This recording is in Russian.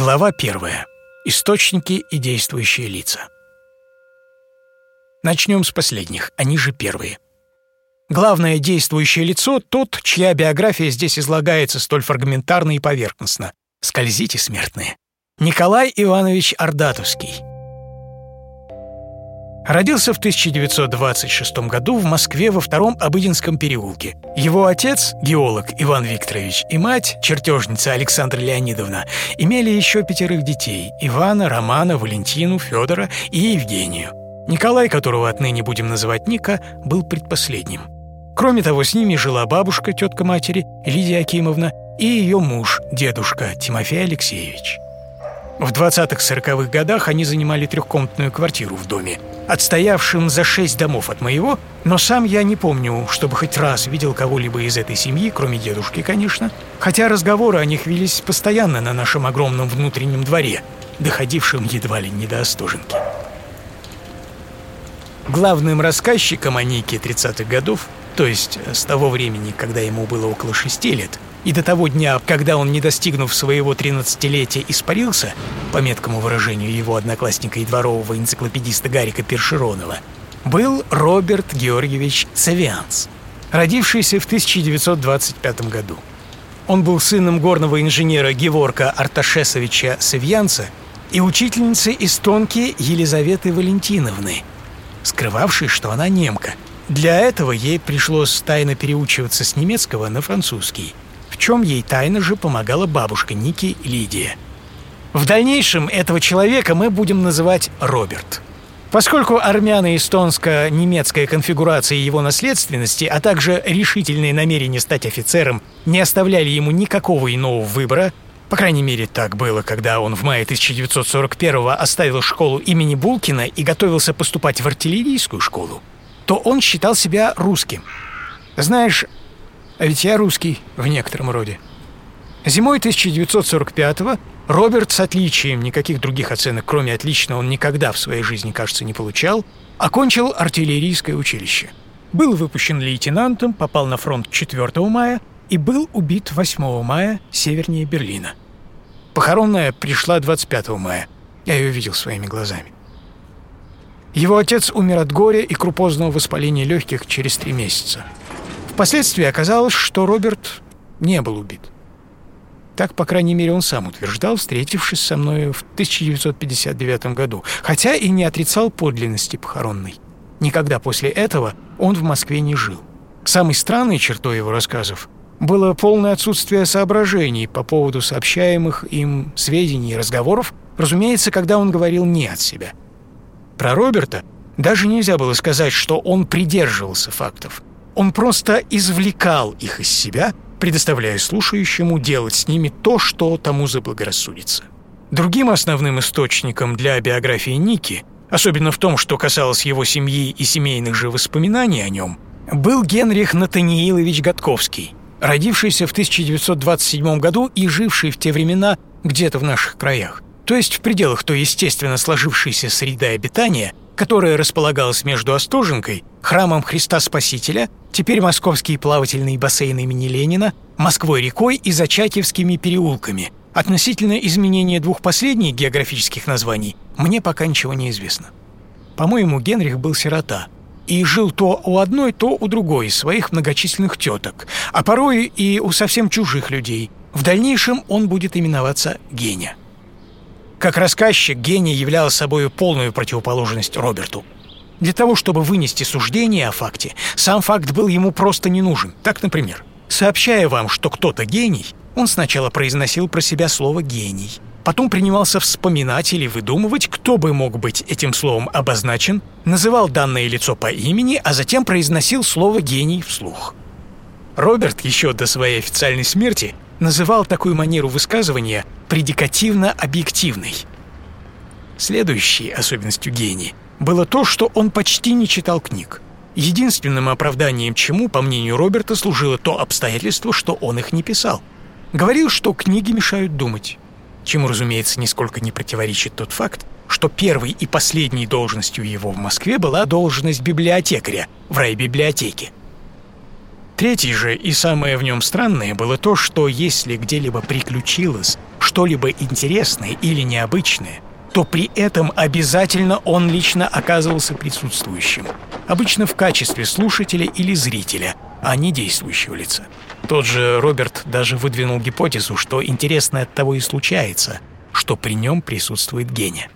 Глава первая. Источники и действующие лица. Начнем с последних, они же первые. Главное действующее лицо — тот, чья биография здесь излагается столь фрагментарно и поверхностно. Скользите, смертные. Николай Иванович Ордатовский. Родился в 1926 году в Москве во втором Обыденском переулке. Его отец, геолог Иван Викторович, и мать, чертежница Александра Леонидовна, имели еще пятерых детей – Ивана, Романа, Валентину, Федора и Евгению. Николай, которого отныне будем называть Ника, был предпоследним. Кроме того, с ними жила бабушка, тетка матери, Лидия Акимовна, и ее муж, дедушка Тимофей Алексеевич. В 20-40-х годах они занимали трехкомнатную квартиру в доме, отстоявшем за шесть домов от моего, но сам я не помню, чтобы хоть раз видел кого-либо из этой семьи, кроме дедушки, конечно, хотя разговоры о них велись постоянно на нашем огромном внутреннем дворе, доходившем едва ли не до Остоженки. Главным рассказчиком о Нике 30-х годов, то есть с того времени, когда ему было около шести лет, и до того дня, когда он, не достигнув своего 13-летия, испарился, по меткому выражению его одноклассника и дворового энциклопедиста Гарика Першеронова, был Роберт Георгиевич Савианс, родившийся в 1925 году. Он был сыном горного инженера Геворка Арташесовича Савьянца и учительницы эстонки Елизаветы Валентиновны, скрывавшей, что она немка. Для этого ей пришлось тайно переучиваться с немецкого на французский – чем ей тайно же помогала бабушка Ники Лидия. В дальнейшем этого человека мы будем называть Роберт. Поскольку армяно-эстонско-немецкая конфигурация его наследственности, а также решительные намерения стать офицером не оставляли ему никакого иного выбора, по крайней мере, так было, когда он в мае 1941-го оставил школу имени Булкина и готовился поступать в артиллерийскую школу, то он считал себя русским. Знаешь, а ведь я русский в некотором роде. Зимой 1945-го Роберт с отличием, никаких других оценок, кроме отлично, он никогда в своей жизни, кажется, не получал, окончил артиллерийское училище. Был выпущен лейтенантом, попал на фронт 4 мая и был убит 8 мая севернее Берлина. Похоронная пришла 25 мая. Я ее видел своими глазами. Его отец умер от горя и крупозного воспаления легких через три месяца. Впоследствии оказалось, что Роберт не был убит. Так, по крайней мере, он сам утверждал, встретившись со мной в 1959 году, хотя и не отрицал подлинности похоронной. Никогда после этого он в Москве не жил. Самой странной чертой его рассказов было полное отсутствие соображений по поводу сообщаемых им сведений и разговоров, разумеется, когда он говорил не от себя. Про Роберта даже нельзя было сказать, что он придерживался фактов – он просто извлекал их из себя, предоставляя слушающему делать с ними то, что тому заблагорассудится. Другим основным источником для биографии Ники, особенно в том, что касалось его семьи и семейных же воспоминаний о нем, был Генрих Натаниилович Готковский, родившийся в 1927 году и живший в те времена где-то в наших краях, то есть в пределах той естественно сложившейся среды обитания, которая располагалась между Остоженкой, храмом Христа Спасителя, теперь московский плавательный бассейн имени Ленина, Москвой-рекой и Зачатьевскими переулками. Относительно изменения двух последних географических названий мне пока ничего не известно. По-моему, Генрих был сирота и жил то у одной, то у другой из своих многочисленных теток, а порой и у совсем чужих людей. В дальнейшем он будет именоваться Геня. Как рассказчик, гений являл собой полную противоположность Роберту. Для того, чтобы вынести суждение о факте, сам факт был ему просто не нужен. Так, например, сообщая вам, что кто-то гений, он сначала произносил про себя слово «гений», потом принимался вспоминать или выдумывать, кто бы мог быть этим словом обозначен, называл данное лицо по имени, а затем произносил слово «гений» вслух. Роберт еще до своей официальной смерти называл такую манеру высказывания предикативно-объективной. Следующей особенностью гения было то, что он почти не читал книг. Единственным оправданием чему, по мнению Роберта, служило то обстоятельство, что он их не писал. Говорил, что книги мешают думать. Чему, разумеется, нисколько не противоречит тот факт, что первой и последней должностью его в Москве была должность библиотекаря в райбиблиотеке. Третий же и самое в нем странное было то, что если где-либо приключилось что-либо интересное или необычное, то при этом обязательно он лично оказывался присутствующим, обычно в качестве слушателя или зрителя, а не действующего лица. Тот же Роберт даже выдвинул гипотезу, что интересное от того и случается, что при нем присутствует гений.